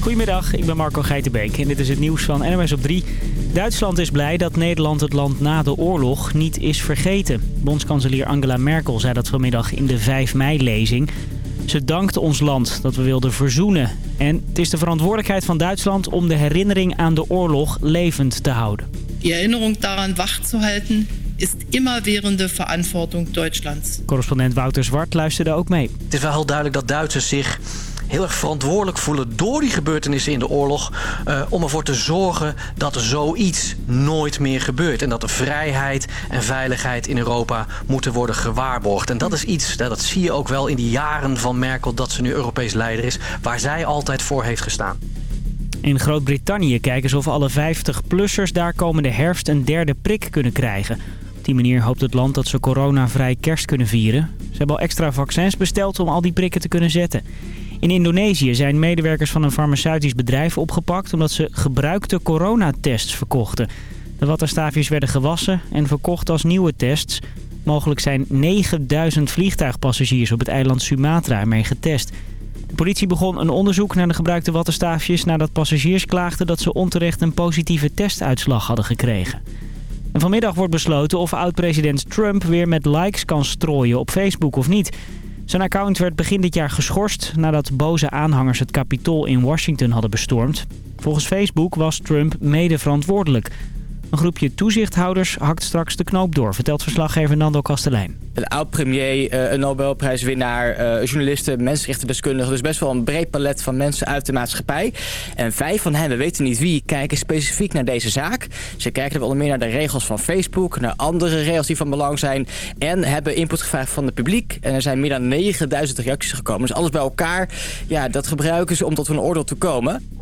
Goedemiddag, ik ben Marco Geitenbeek en dit is het nieuws van NMS op 3. Duitsland is blij dat Nederland het land na de oorlog niet is vergeten. Bondskanselier Angela Merkel zei dat vanmiddag in de 5 mei-lezing. Ze dankt ons land dat we wilden verzoenen. En het is de verantwoordelijkheid van Duitsland om de herinnering aan de oorlog levend te houden. Die herinnering daaraan wacht te houden is immerwährende verantwoording Duitslands. Correspondent Wouter Zwart luisterde ook mee. Het is wel heel duidelijk dat Duitsers zich heel erg verantwoordelijk voelen door die gebeurtenissen in de oorlog. Uh, om ervoor te zorgen dat zoiets nooit meer gebeurt. En dat de vrijheid en veiligheid in Europa moeten worden gewaarborgd. En dat is iets, dat zie je ook wel in die jaren van Merkel dat ze nu Europees leider is. Waar zij altijd voor heeft gestaan. In Groot-Brittannië kijken ze of alle 50-plussers daar komende herfst een derde prik kunnen krijgen. Op die manier hoopt het land dat ze coronavrij kerst kunnen vieren. Ze hebben al extra vaccins besteld om al die prikken te kunnen zetten. In Indonesië zijn medewerkers van een farmaceutisch bedrijf opgepakt... omdat ze gebruikte coronatests verkochten. De wattenstaafjes werden gewassen en verkocht als nieuwe tests. Mogelijk zijn 9000 vliegtuigpassagiers op het eiland Sumatra ermee getest. De politie begon een onderzoek naar de gebruikte wattenstaafjes... nadat passagiers klaagden dat ze onterecht een positieve testuitslag hadden gekregen. En vanmiddag wordt besloten of oud-president Trump weer met likes kan strooien op Facebook of niet... Zijn account werd begin dit jaar geschorst nadat boze aanhangers het Capitool in Washington hadden bestormd. Volgens Facebook was Trump mede verantwoordelijk. Een groepje toezichthouders hakt straks de knoop door, vertelt verslaggever Nando Kastelein. Een oud-premier, eh, een Nobelprijswinnaar, eh, journalisten, mensenrechtendeskundigen. Dus best wel een breed palet van mensen uit de maatschappij. En vijf van hen, we weten niet wie, kijken specifiek naar deze zaak. Ze kijken onder meer naar de regels van Facebook, naar andere regels die van belang zijn. En hebben input gevraagd van het publiek. En er zijn meer dan 9000 reacties gekomen. Dus alles bij elkaar, ja, dat gebruiken ze om tot een oordeel te komen.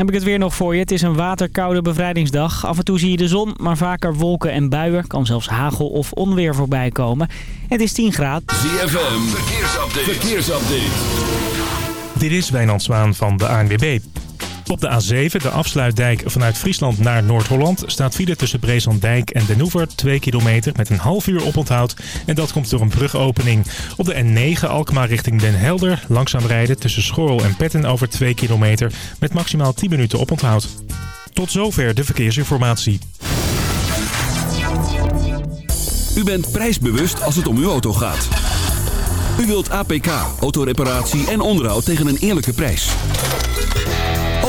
Heb ik het weer nog voor je. Het is een waterkoude bevrijdingsdag. Af en toe zie je de zon, maar vaker wolken en buien. Kan zelfs hagel of onweer voorbij komen. Het is 10 graden. ZFM, verkeersupdate. verkeersupdate. Dit is Wijnand Zwaan van de ANWB. Op de A7, de afsluitdijk vanuit Friesland naar Noord-Holland... staat file tussen Breeslanddijk en Den Oever 2 kilometer met een half uur oponthoud. En dat komt door een brugopening. Op de N9 Alkmaar richting Den Helder langzaam rijden tussen Schorrel en Petten over 2 kilometer... met maximaal 10 minuten oponthoud. Tot zover de verkeersinformatie. U bent prijsbewust als het om uw auto gaat. U wilt APK, autoreparatie en onderhoud tegen een eerlijke prijs.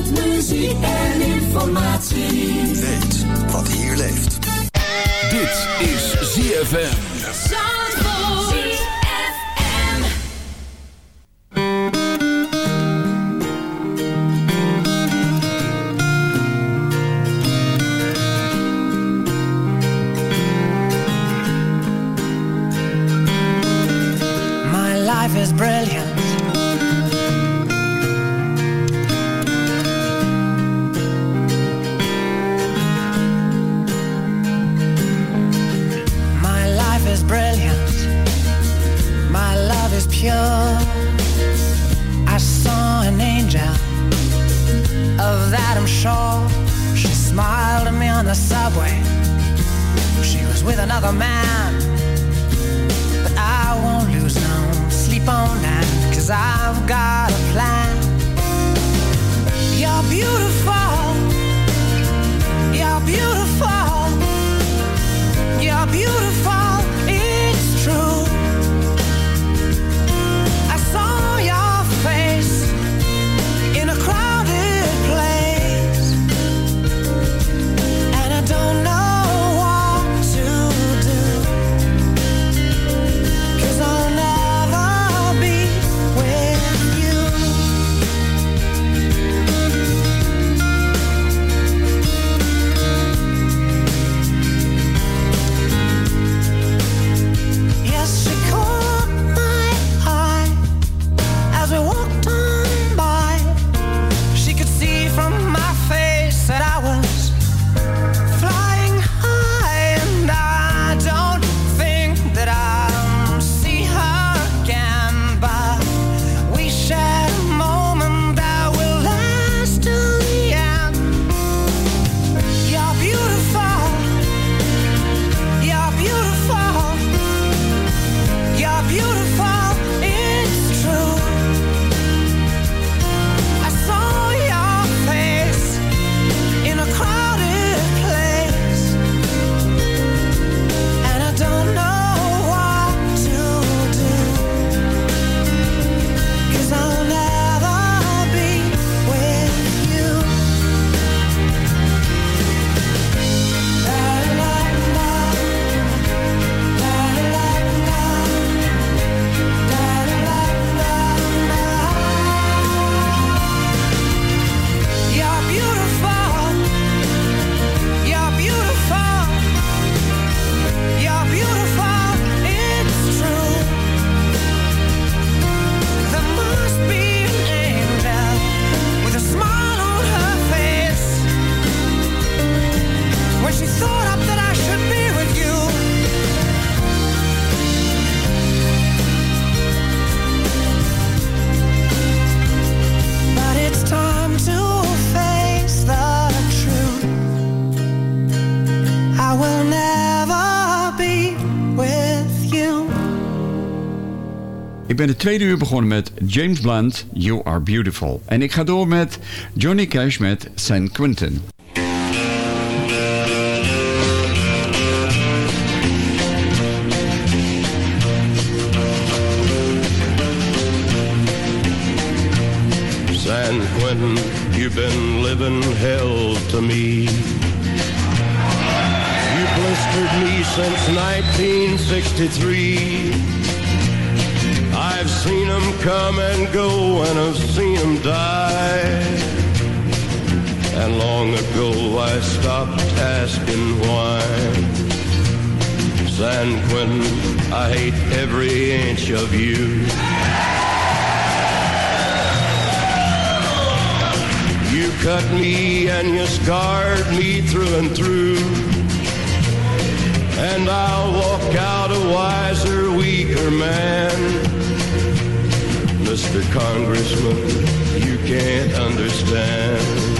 Met muziek en informatie. Weet wat hier leeft. Dit is ZFM. My life is brilliant ben het tweede uur begonnen met James Blunt, You Are Beautiful. En ik ga door met Johnny Cash met San Quentin. San Quentin, you've been living hell to me. You blistered me since 1963. I've seen them come and go, and I've seen them die. And long ago I stopped asking why. San Quentin, I hate every inch of you. You cut me and you scarred me through and through. And I'll walk out a wiser, weaker man. Mr. Congressman, you can't understand.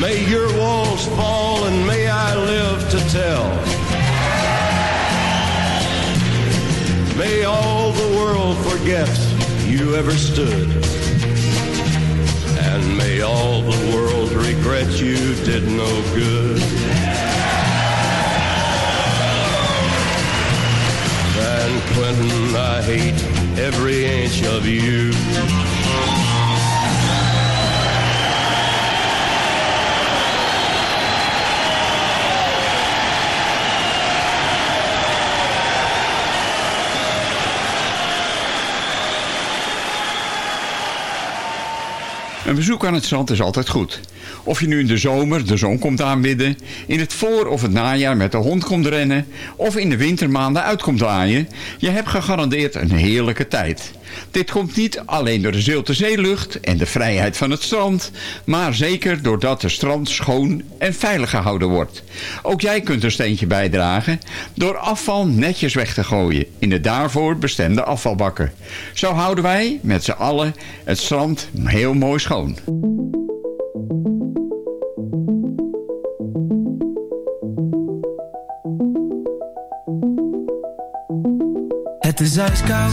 May your walls fall and may I live to tell. May all the world forget you ever stood. And may all the world regret you did no good. San Quentin, I hate every inch of you. Een bezoek aan het strand is altijd goed. Of je nu in de zomer de zon komt aanbidden, in het voor- of het najaar met de hond komt rennen, of in de wintermaanden uit komt laaien, je hebt gegarandeerd een heerlijke tijd. Dit komt niet alleen door de zilte zeelucht en de vrijheid van het strand, maar zeker doordat de strand schoon en veilig gehouden wordt. Ook jij kunt een steentje bijdragen door afval netjes weg te gooien in de daarvoor bestemde afvalbakken. Zo houden wij met z'n allen het strand heel mooi schoon. Het is ijskoud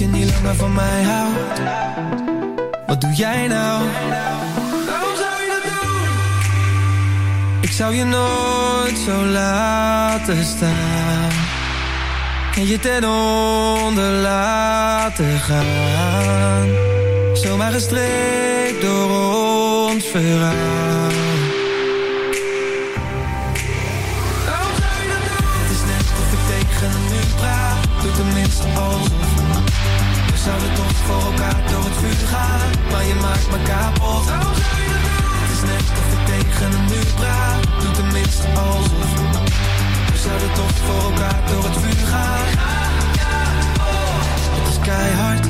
Je niet langer van mij houdt. Wat doe jij nou? Waarom zou je dat doen? Ik zou je nooit zo laten staan. En je ten onder laten gaan. Zomaar gestreekt door ons verhaal. Maakt me kapot. Het is net of ik tegen een muur praat. Doe tenminste alsof. We zouden toch voor elkaar door het vuur gaan. Het is keihard.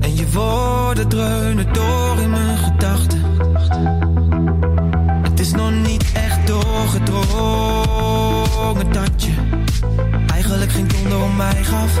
En je woorden dreunen door in mijn gedachten. Het is nog niet echt doorgedrongen dat je eigenlijk geen donder om mij gaf.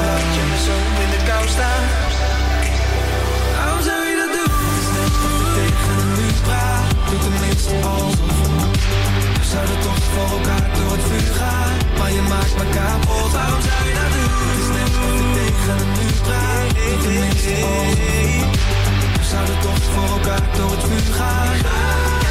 We zouden toch voor elkaar door het vuur gaan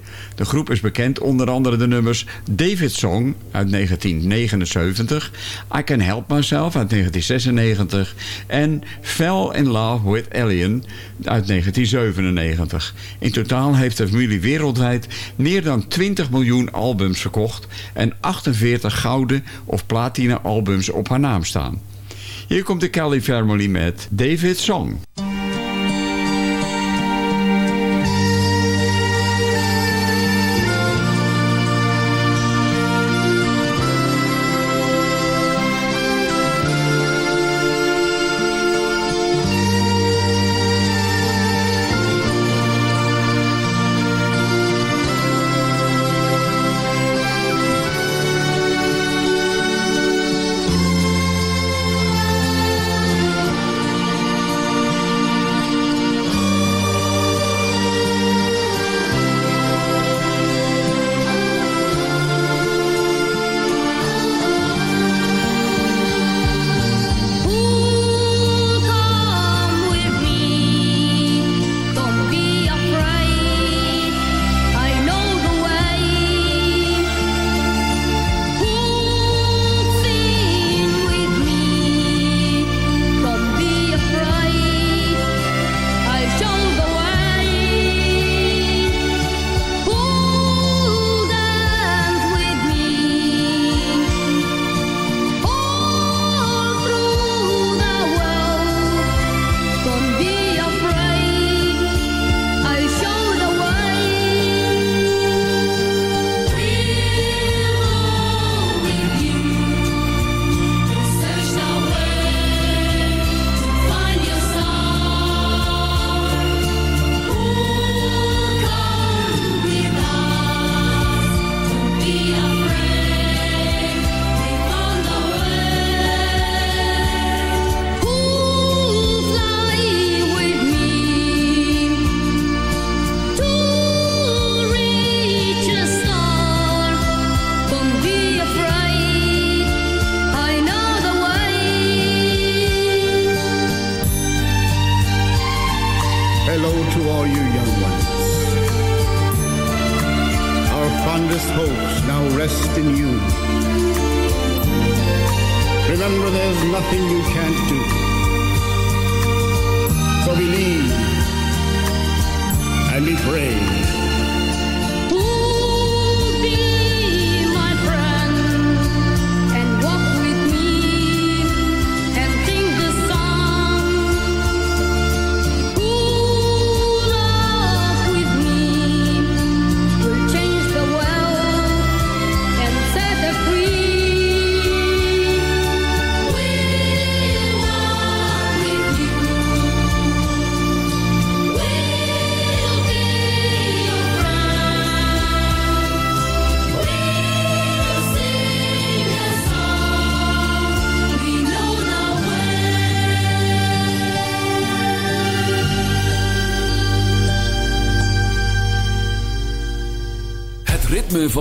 De groep is bekend onder andere de nummers David Song uit 1979, I Can Help Myself uit 1996 en Fell in Love with Alien uit 1997. In totaal heeft de familie wereldwijd meer dan 20 miljoen albums verkocht en 48 gouden of platina albums op haar naam staan. Hier komt de Kelly Family met David Song.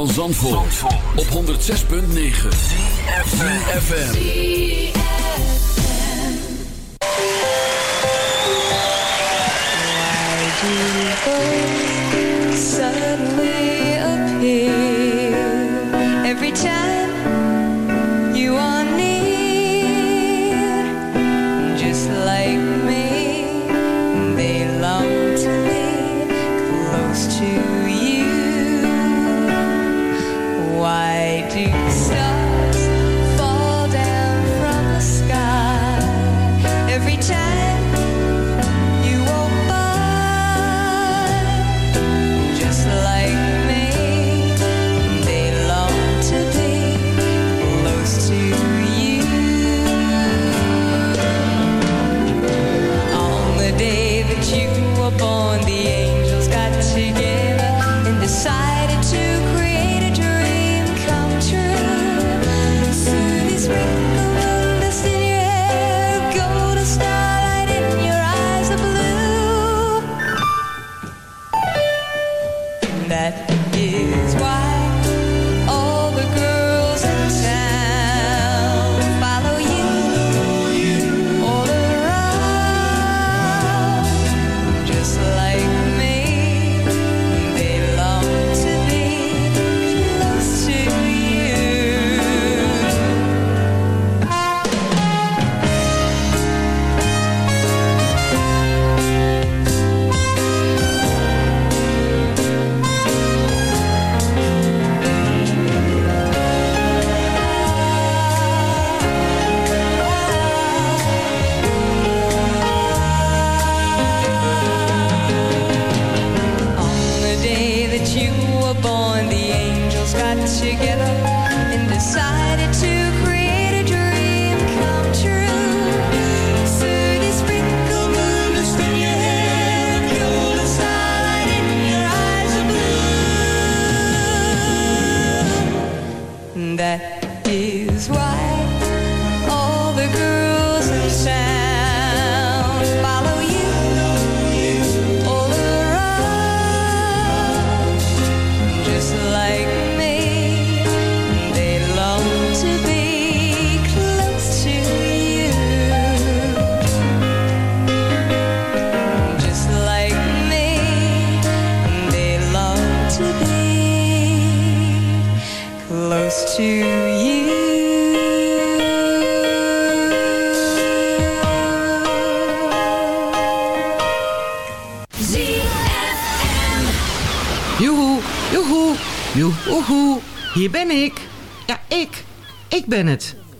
Van Zandvoort, op 106.9 CFFM suddenly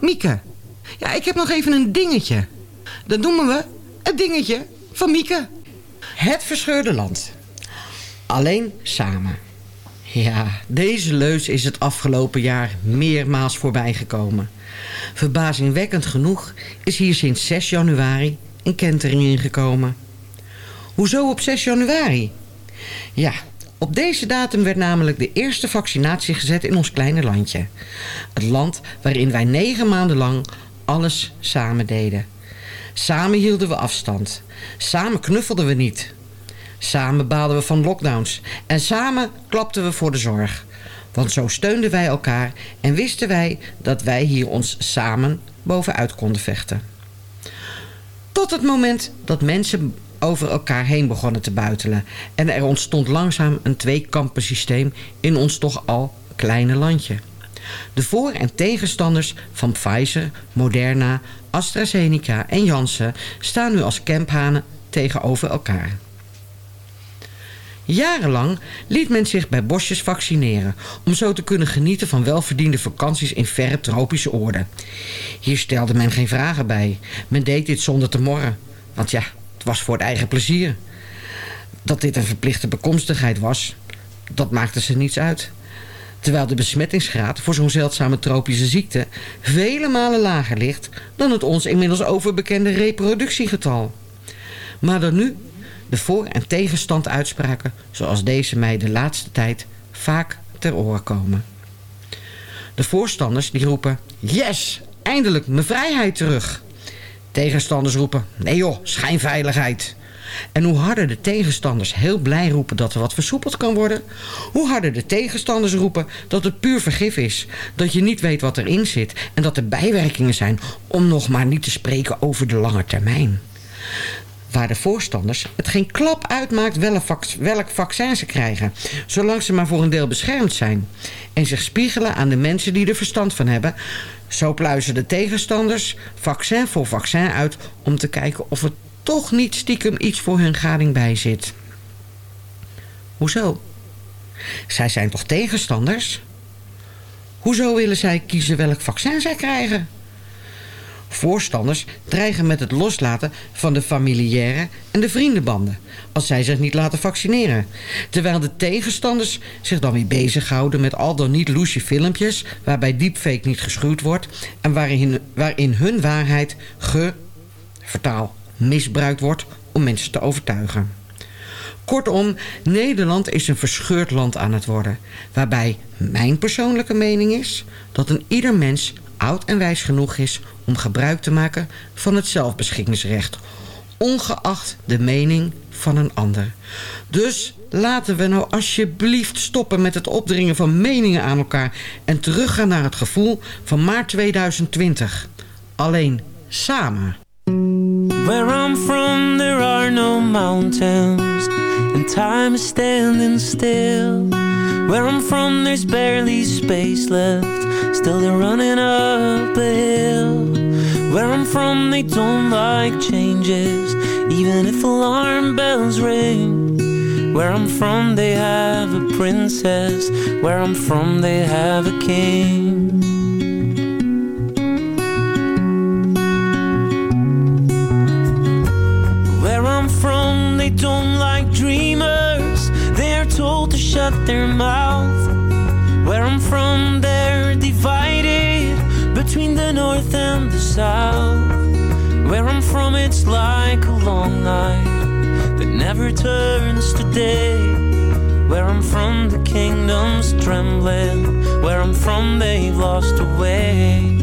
Mieke. Ja, ik heb nog even een dingetje. Dat noemen we het dingetje van Mieke. Het verscheurde land. Alleen samen. Ja, deze leus is het afgelopen jaar meermaals voorbijgekomen. Verbazingwekkend genoeg is hier sinds 6 januari een kentering ingekomen. Hoezo op 6 januari? Ja, op deze datum werd namelijk de eerste vaccinatie gezet in ons kleine landje. Het land waarin wij negen maanden lang alles samen deden. Samen hielden we afstand. Samen knuffelden we niet. Samen baalden we van lockdowns. En samen klapten we voor de zorg. Want zo steunden wij elkaar en wisten wij dat wij hier ons samen bovenuit konden vechten. Tot het moment dat mensen over elkaar heen begonnen te buitelen. En er ontstond langzaam een tweekampensysteem in ons toch al kleine landje. De voor- en tegenstanders van Pfizer, Moderna, AstraZeneca en Janssen staan nu als kemphanen tegenover elkaar. Jarenlang liet men zich bij bosjes vaccineren... om zo te kunnen genieten van welverdiende vakanties in verre tropische oorden. Hier stelde men geen vragen bij. Men deed dit zonder te morren. Want ja, het was voor het eigen plezier. Dat dit een verplichte bekomstigheid was, dat maakte ze niets uit. Terwijl de besmettingsgraad voor zo'n zeldzame tropische ziekte... vele malen lager ligt dan het ons inmiddels overbekende reproductiegetal. Maar dan nu de voor- en tegenstand uitspraken... zoals deze mij de laatste tijd vaak ter oren komen. De voorstanders die roepen... Yes, eindelijk mijn vrijheid terug. Tegenstanders roepen... Nee joh, schijnveiligheid. En hoe harder de tegenstanders heel blij roepen dat er wat versoepeld kan worden... hoe harder de tegenstanders roepen dat het puur vergif is. Dat je niet weet wat erin zit en dat er bijwerkingen zijn... om nog maar niet te spreken over de lange termijn. Waar de voorstanders het geen klap uitmaakt welk, vac welk vaccin ze krijgen... zolang ze maar voor een deel beschermd zijn. En zich spiegelen aan de mensen die er verstand van hebben... Zo pluizen de tegenstanders vaccin voor vaccin uit om te kijken of er toch niet stiekem iets voor hun gading bij zit. Hoezo? Zij zijn toch tegenstanders? Hoezo willen zij kiezen welk vaccin zij krijgen? Voorstanders dreigen met het loslaten van de familiaire en de vriendenbanden... als zij zich niet laten vaccineren. Terwijl de tegenstanders zich dan weer bezighouden met al dan niet loesje filmpjes... waarbij deepfake niet geschuwd wordt... en waarin, waarin hun waarheid ge... vertaal misbruikt wordt om mensen te overtuigen. Kortom, Nederland is een verscheurd land aan het worden... waarbij mijn persoonlijke mening is dat een ieder mens oud en wijs genoeg is om gebruik te maken van het zelfbeschikkingsrecht, ongeacht de mening van een ander. Dus laten we nou alsjeblieft stoppen met het opdringen van meningen aan elkaar en teruggaan naar het gevoel van maart 2020. Alleen samen. Where I'm from there are no mountains And time still Where I'm from there's barely space left. Still they're running up a hill. Where I'm from they don't like changes. Even if alarm bells ring. Where I'm from they have a princess. Where I'm from they have a king. Where I'm from they don't like dreamers told to shut their mouth Where I'm from they're divided Between the north and the south. Where I'm from it's like a long night That never turns to day. Where I'm from the kingdom's trembling. Where I'm from they've lost a way.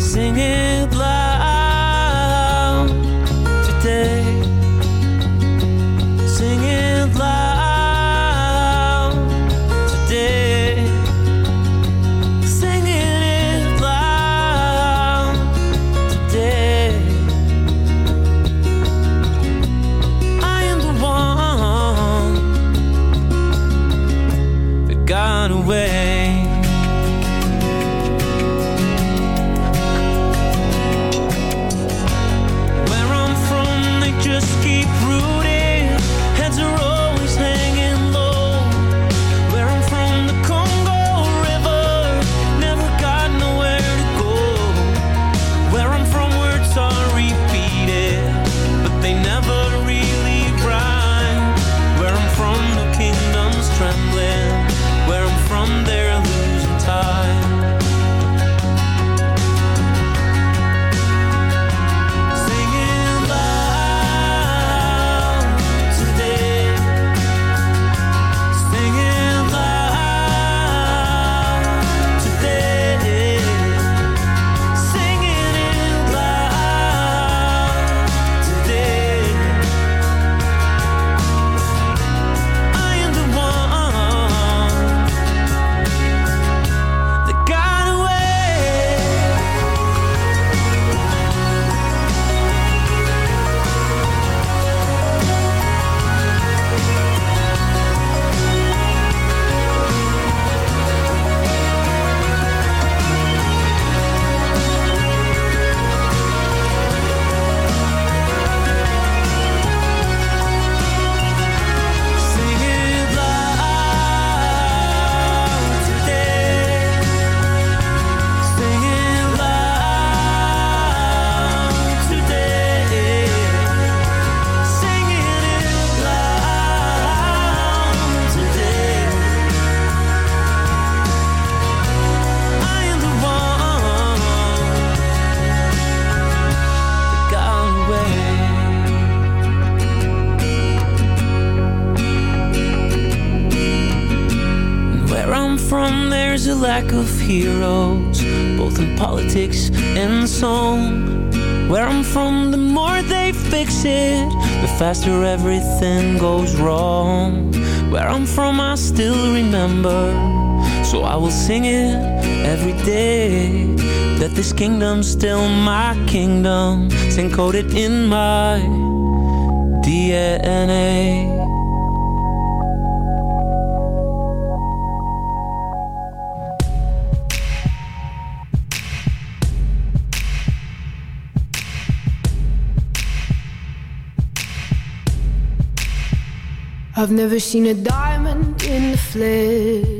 Sing it loud will sing it every day. That this kingdom's still my kingdom, it's encoded in my DNA. I've never seen a diamond in the flesh.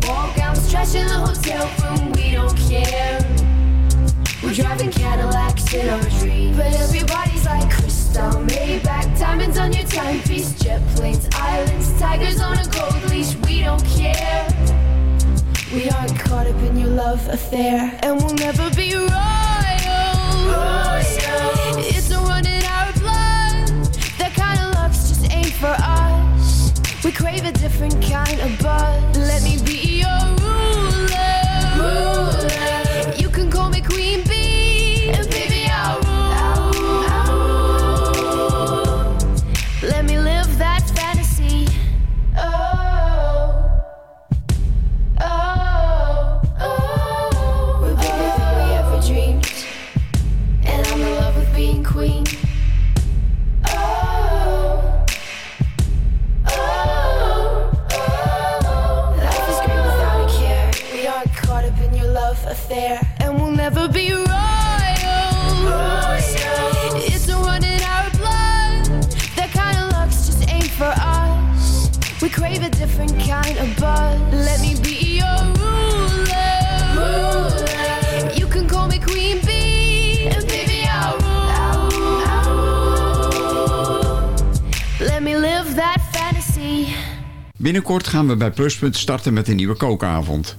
ball gowns, trash in the hotel room. We don't care. We're driving Cadillacs in our dreams. But everybody's like crystal, Maybach, diamonds on your timepiece, jet planes, islands, tigers on a gold leash. We don't care. We aren't caught up in your love affair, and we'll never be royals. It's a run in our blood. That kind of luck's just ain't for us. We crave a different kind of buzz. Let me be gaan we bij Pluspunt starten met een nieuwe kookavond.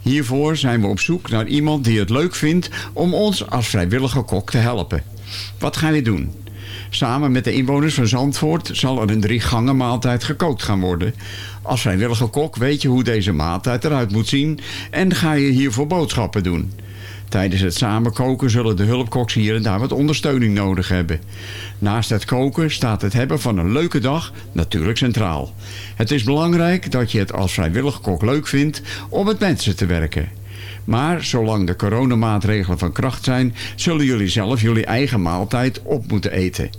Hiervoor zijn we op zoek naar iemand die het leuk vindt om ons als vrijwillige kok te helpen. Wat gaan we doen? Samen met de inwoners van Zandvoort zal er een drie gangen maaltijd gekookt gaan worden. Als vrijwillige kok weet je hoe deze maaltijd eruit moet zien en ga je hiervoor boodschappen doen. Tijdens het samenkoken zullen de hulpkoks hier en daar wat ondersteuning nodig hebben. Naast het koken staat het hebben van een leuke dag natuurlijk centraal. Het is belangrijk dat je het als vrijwillig kok leuk vindt om met mensen te werken. Maar zolang de coronamaatregelen van kracht zijn, zullen jullie zelf jullie eigen maaltijd op moeten eten.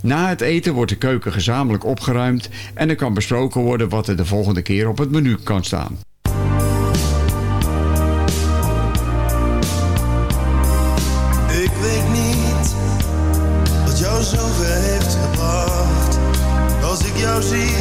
Na het eten wordt de keuken gezamenlijk opgeruimd en er kan besproken worden wat er de volgende keer op het menu kan staan. Zover heeft gebracht. Als ik jou zie,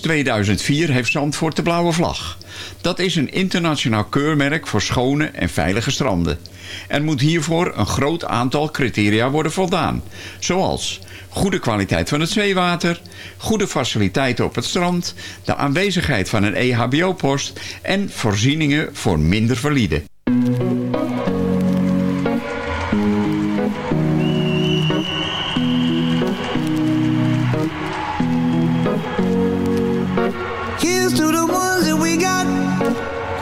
2004 heeft Zandvoort de blauwe vlag. Dat is een internationaal keurmerk voor schone en veilige stranden. Er moet hiervoor een groot aantal criteria worden voldaan. Zoals goede kwaliteit van het zeewater, goede faciliteiten op het strand... de aanwezigheid van een EHBO-post en voorzieningen voor minder valide.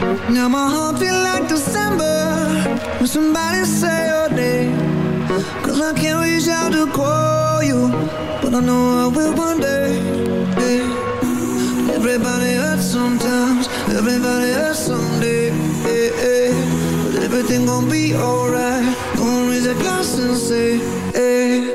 Now my heart feel like December When somebody say your name Cause I can't reach out to call you But I know I will one day. Everybody hurts sometimes Everybody hurts someday. But everything gon' be alright Gonna raise a glass and say hey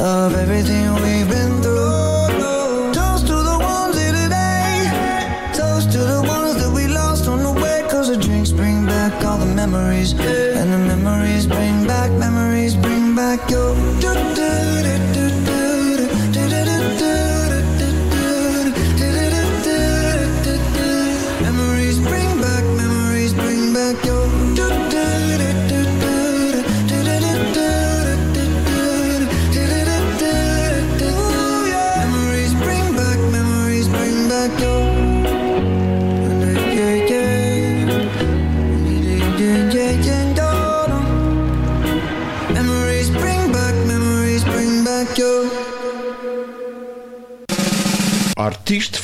Of everything we've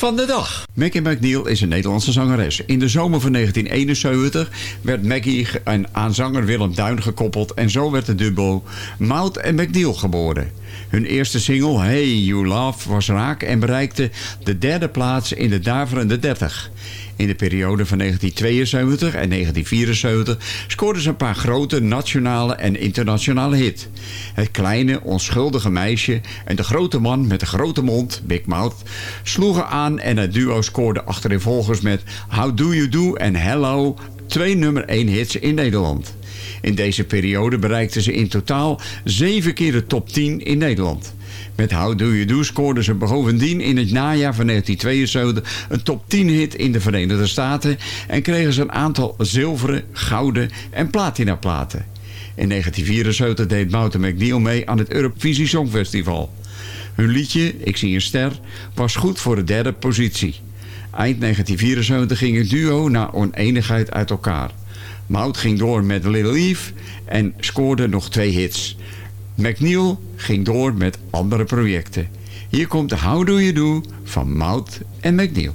van de dag. Maggie McNeil is een Nederlandse zangeres. In de zomer van 1971 werd Maggie aan- zanger Willem Duin gekoppeld... en zo werd de duo Maud en McNeil geboren. Hun eerste single, Hey You Love, was raak en bereikte de derde plaats in de daverende 30. In de periode van 1972 en 1974 scoorden ze een paar grote nationale en internationale hit. Het kleine, onschuldige meisje en de grote man met de grote mond, Big Mouth, sloegen aan en het duo scoorde achtereenvolgens met How Do You Do en Hello twee nummer 1 hits in Nederland. In deze periode bereikten ze in totaal zeven keer de top 10 in Nederland. Met How Do You Do scoorden ze bovendien in het najaar van 1972 een top 10 hit in de Verenigde Staten en kregen ze een aantal zilveren, gouden en platina platen. In 1974 deed Mouten McNeil mee aan het Eurovisie Songfestival. Hun liedje, Ik zie een ster, was goed voor de derde positie. Eind 1974 ging het duo naar oneenigheid uit elkaar. Mout ging door met Little Eve en scoorde nog twee hits. McNeil ging door met andere projecten. Hier komt How Do You Do van Mout en McNeil.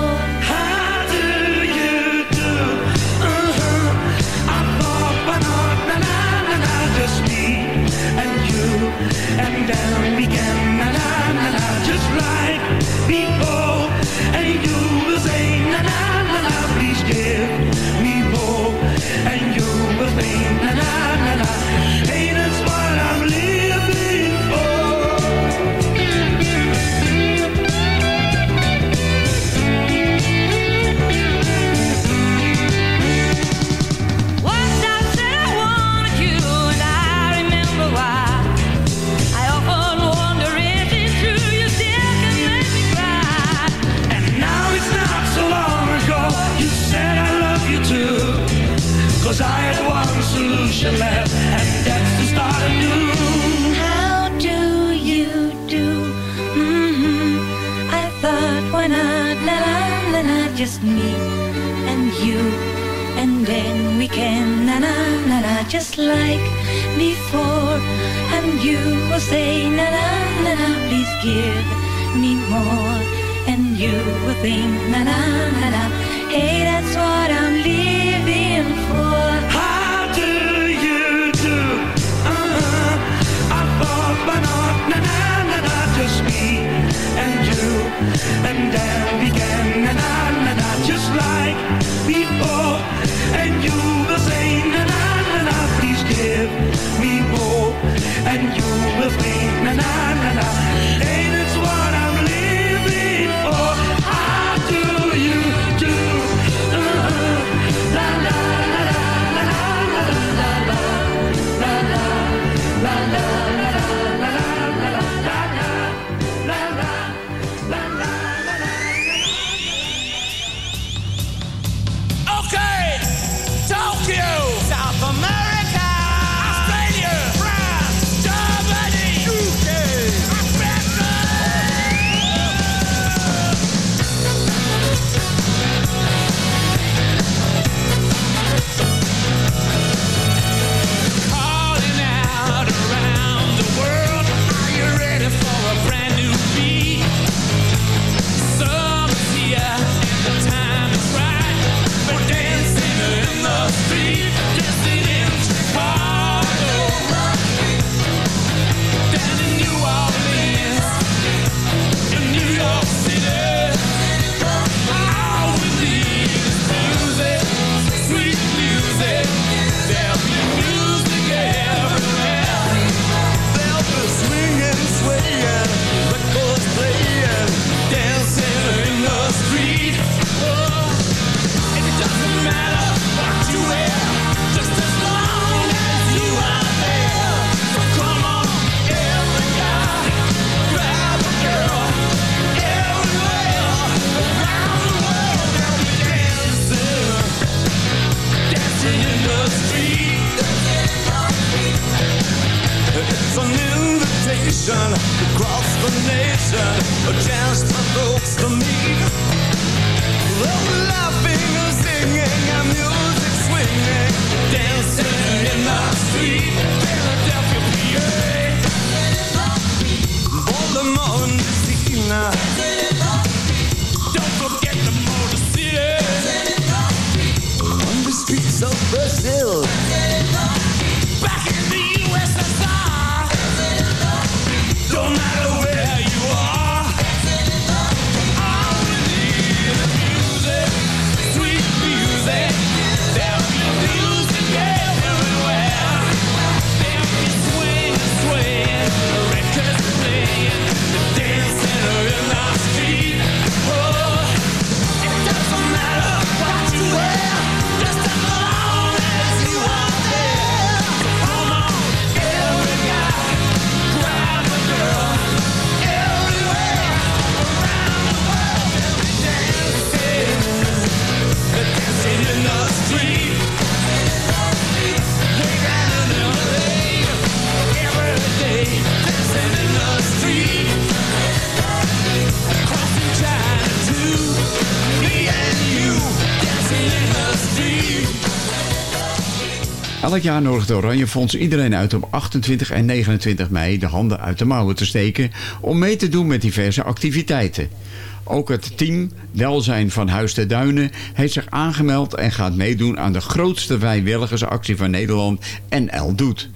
more, and you will think, na na na na, hey, that's why. Elk jaar nodigt de Oranje Fonds iedereen uit om 28 en 29 mei de handen uit de mouwen te steken om mee te doen met diverse activiteiten. Ook het team Welzijn van Huis de Duinen heeft zich aangemeld en gaat meedoen aan de grootste vrijwilligersactie van Nederland NL Doet.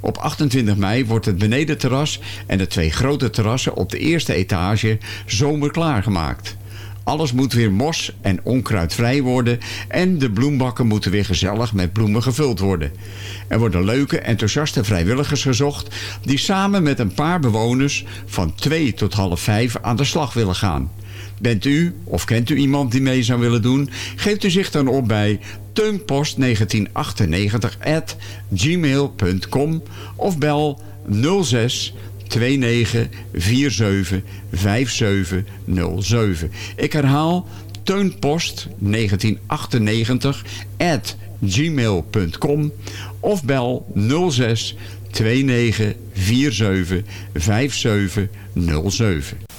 Op 28 mei wordt het benedenterras en de twee grote terrassen op de eerste etage zomer klaargemaakt. Alles moet weer mos en onkruidvrij worden en de bloembakken moeten weer gezellig met bloemen gevuld worden. Er worden leuke, enthousiaste vrijwilligers gezocht die samen met een paar bewoners van 2 tot half 5 aan de slag willen gaan. Bent u of kent u iemand die mee zou willen doen? Geeft u zich dan op bij teunpost1998 gmail.com of bel 06 29475707. Ik herhaal teunpost 1998 at gmail.com of bel 06 29475707.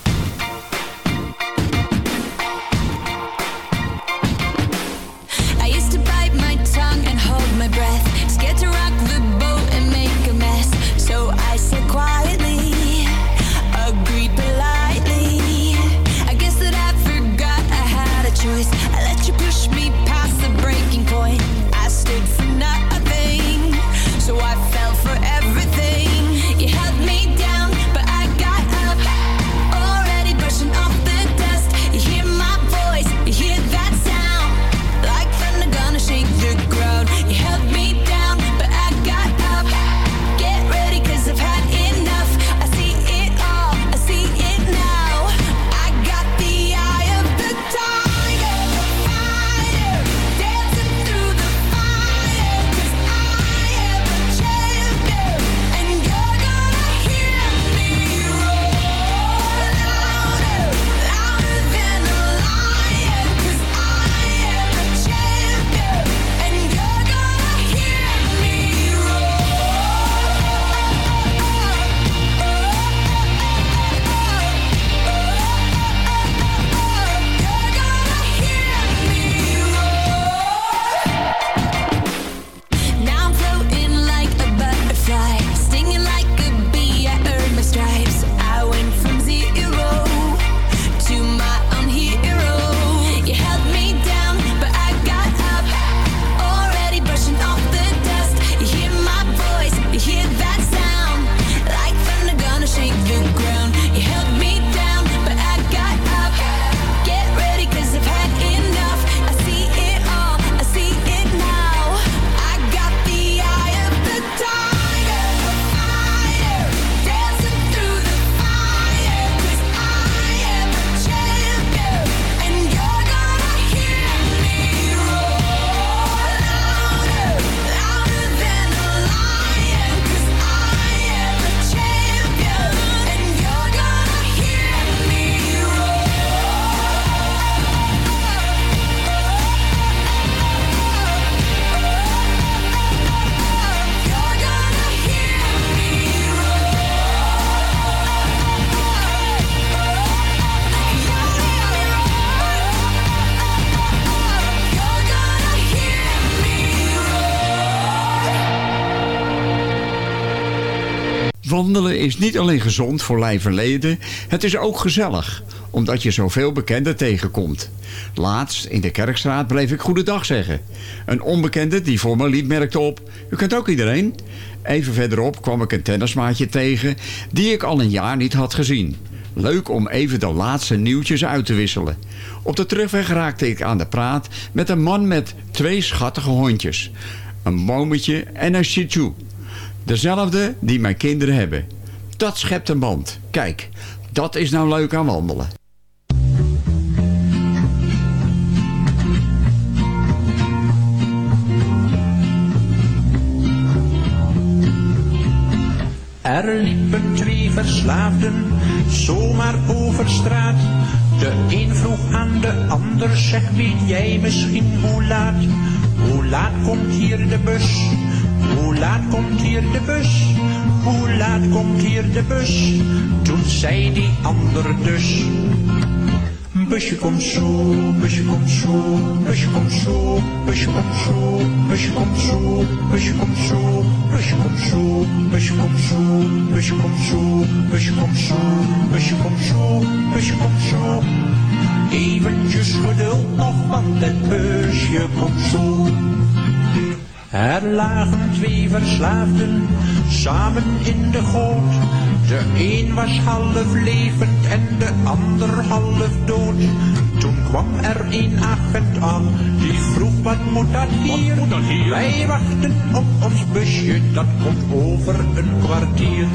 Wandelen is niet alleen gezond voor lijf en leden, het is ook gezellig, omdat je zoveel bekenden tegenkomt. Laatst in de Kerkstraat bleef ik goedendag zeggen. Een onbekende die voor me liep merkte op, u kent ook iedereen. Even verderop kwam ik een tennismaatje tegen die ik al een jaar niet had gezien. Leuk om even de laatste nieuwtjes uit te wisselen. Op de terugweg raakte ik aan de praat met een man met twee schattige hondjes. Een bommetje en een shih tzu. Dezelfde die mijn kinderen hebben. Dat schept een band. Kijk, dat is nou leuk aan wandelen. Er liepen twee verslaafden zomaar over straat. De een vroeg aan de ander, zeg weet jij misschien hoe laat? Hoe laat komt hier de bus? Hoe laat komt hier de bus? Hoe laat komt hier de bus? Toen zei die ander dus. Busje komt zo, busje komt zo, busje komt zo, busje komt zo, busje komt zo, busje komt zo, busje komt zo, busje komt zo, busje komt zo, busje komt zo, busje komt zo, busje komt zo. Eventjes geduld nog, want het busje komt zo. Er lagen twee verslaafden samen in de goot. De een was half levend en de ander half dood. Toen kwam er een agent aan, die vroeg wat moet dat hier? Wij wachten op ons busje, dat komt over een kwartier.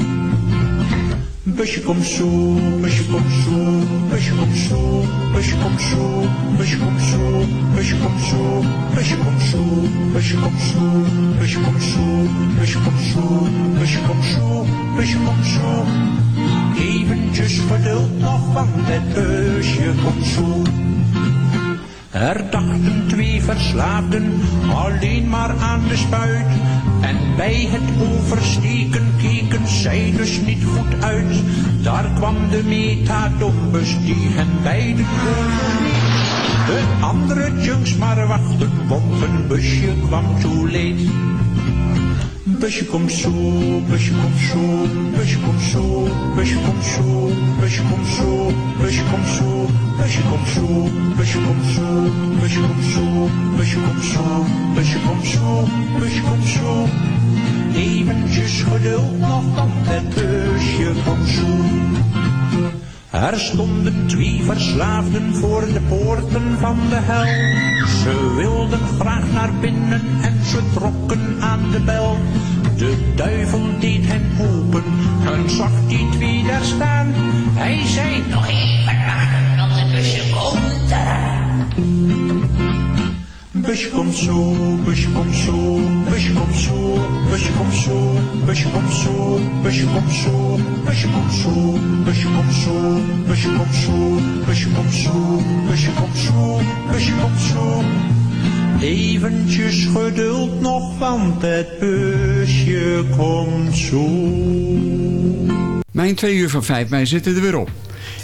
Busje komt zo, busje komt zo, busje komt zo, busje komt zo, busje komt zo, busje komt zo, busje komt zo, busje komt zo, busje komt zo, busje komt zo, busje komt zo, busje komt zo. Eventjes geduld nog, want het busje komt zo. Er dachten twee verslaafden alleen maar aan de spuit. En bij het oversteken keken zij dus niet goed uit. Daar kwam de metadombus die hen beiden kon. De andere junks maar wachten, want een busje kwam too late. Busje komt zo, busje komt zo, busje komt zo, busje komt zo, busje komt zo, busje komt zo, busje komt zo, busje komt zo, busje komt zo, busje komt zo. Eventjes geduld nog, want het busje komt zo. Er stonden twee verslaafden voor de poorten van de hel. Ze wilden graag naar binnen en ze trokken aan de bel. De duivel deed hen open en zag die twee daar staan. Hij zei nog even busje komt. Busje komt zo, busje komt zo, busje komt zo, busje komt zo, busje komt zo, busje komt zo, busje komt zo, busje komt zo, busje komt zo, busje komt zo, busje komt zo, busje komt zo. Eventjes geduld nog, want het busje komt zo. Mijn twee uur van 5 mei zitten er weer op.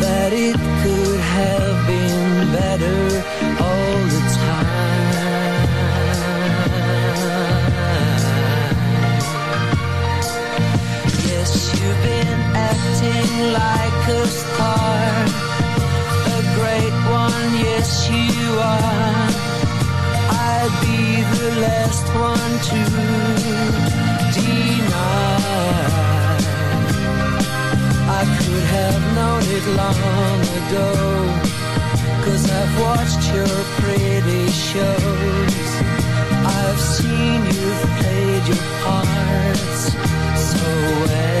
that it could have been better all the time. Yes, you've been acting like a star, a great one, yes you are. I'd be the last one to deny. I could have known it long ago. Cause I've watched your pretty shows. I've seen you've played your parts so well